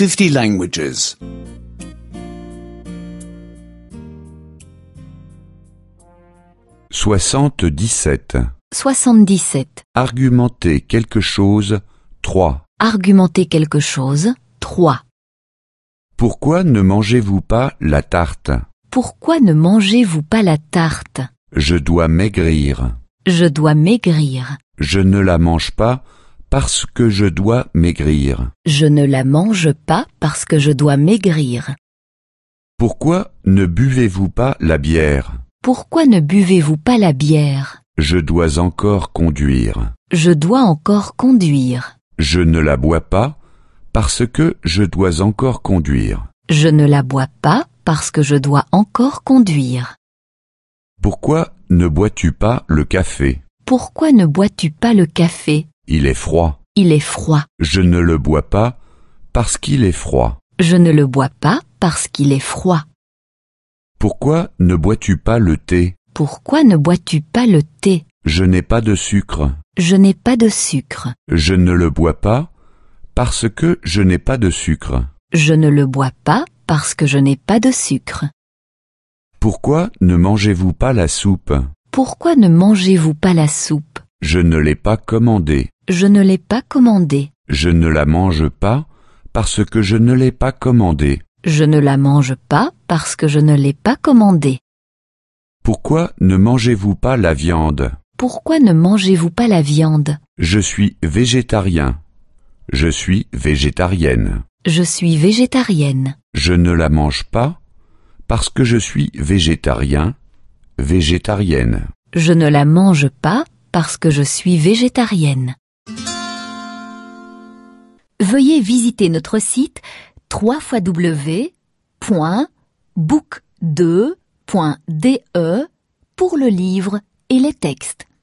50 languages. 77. 77. Argumenter quelque chose 3. Argumenter quelque chose. 3. Pourquoi ne mangez-vous pas la tarte? Pourquoi ne mangez-vous pas la tarte? Je dois maigrir. Je dois maigrir. Je ne la mange pas parce que je dois maigrir. Je ne la mange pas parce que je dois maigrir. Pourquoi ne buvez-vous pas la bière? Pourquoi ne buvez-vous pas la bière? Je dois encore conduire. Je dois encore conduire. Je ne la bois pas parce que je dois encore conduire. Je ne la bois pas parce que je dois encore conduire. Pourquoi ne bois-tu pas le café? Pourquoi ne bois-tu pas le café? Il est froid. Il est froid. Je ne le bois pas parce qu'il est froid. Je ne le bois pas parce qu'il est froid. Pourquoi ne bois-tu pas le thé? Pourquoi ne bois-tu pas le thé? Je n'ai pas de sucre. Je n'ai pas de sucre. Je ne le bois pas parce que je n'ai pas de sucre. Je ne le bois pas parce que je n'ai pas de sucre. Pourquoi ne mangez-vous pas la soupe? Pourquoi ne mangez-vous pas la soupe? Je ne l'ai pas commandée. Je ne l'ai pas commandée. Je ne la mange pas parce que je ne l'ai pas commandée. Je ne la mange pas parce que je ne l'ai pas commandée. Pourquoi ne mangez-vous pas la viande? Pourquoi ne mangez-vous pas la viande? Je suis végétarien. Je suis végétarienne. Je suis végétarienne. Je ne la mange pas parce que je suis végétarien, végétarienne. Je ne la mange pas parce que je suis végétarienne. Veuillez visiter notre site www.book2.de pour le livre et les textes.